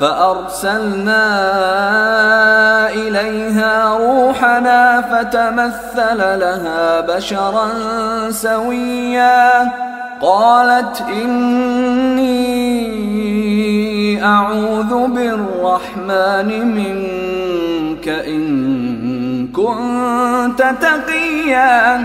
فأرسلنا إليها روحنا فتمثل لها بشرا سويا. قالت إني أعوذ بالرحمن منك إن كنت تقيا.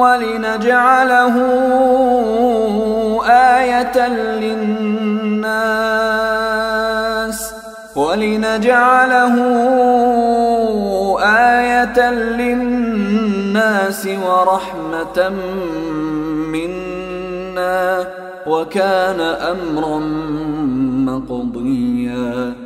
ولنجعله آية للناس ولنجعله آية للناس ورحمة منا وكان أمرا مقضيا.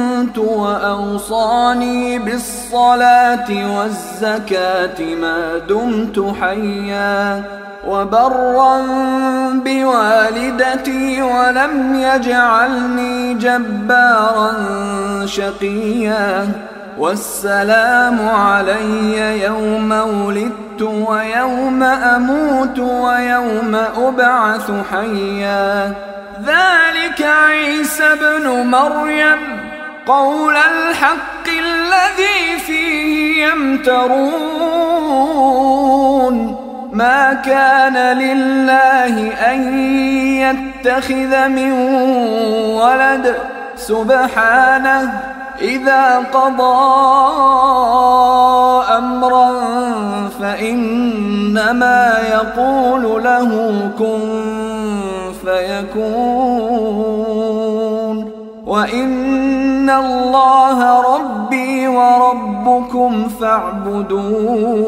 وأوصاني بالصلاة والزكاة ما دمت حيا وبرا بوالدتي ولم يجعلني جبارا شقيا والسلام علي يوم ولدت ويوم أموت ويوم أبعث حيا. ذلك عيسى ابن مريم. قول الحق الذي فيه يمترون. ما كان لله أن يتخذ من ولد. سبحانه إذا قضى أمرا فإنما يقول له كن فيكون. وان الله ربي وربكم فاعبدوه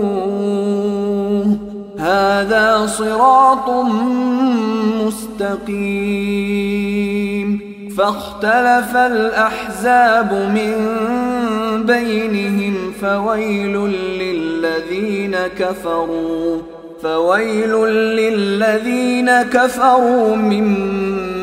هذا صراط مستقيم فاختلف الاحزاب من بينهم فويل للذين كفروا فويل للذين كفروا من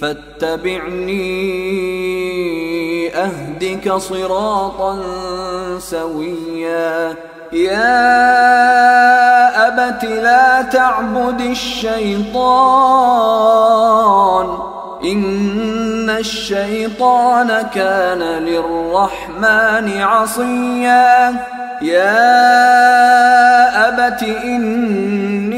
فاتبعني أهدك صراطا سويا. يا أبت لا تعبد الشيطان. إن الشيطان كان للرحمن عصيا. يا أبت إني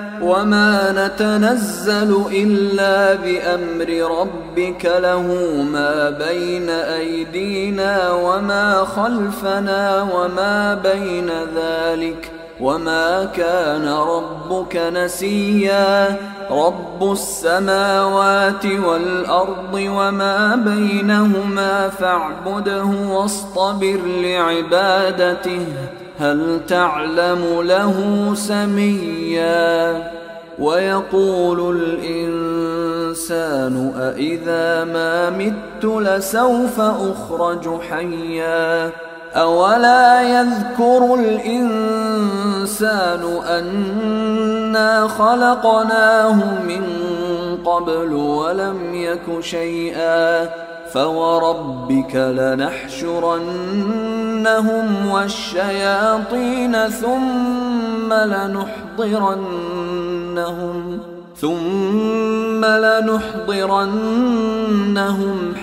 وما نتنزل إلا بأمر ربك له ما بين أيدينا وما خلفنا وما بين ذلك وما كان ربك نسيا رب السماوات والأرض وما بينهما فاعبده واصطبر لعبادته هل تعلم له سميا ويقول الإنسان أإذا ما مت لسوف أخرج حيا أولا يذكر الإنسان أنا خلقناه من قبل ولم يك شيئا فوربك لنحشرنهم والشياطين ثم لنحضرنهم ثم لنحضرنهم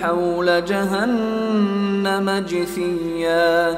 حول جهنم جثيا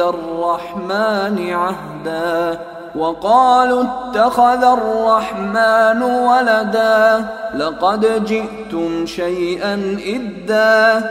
الرحمن عهدا وقالوا اتخذ الرحمن ولدا لقد جئتم شيئا إدا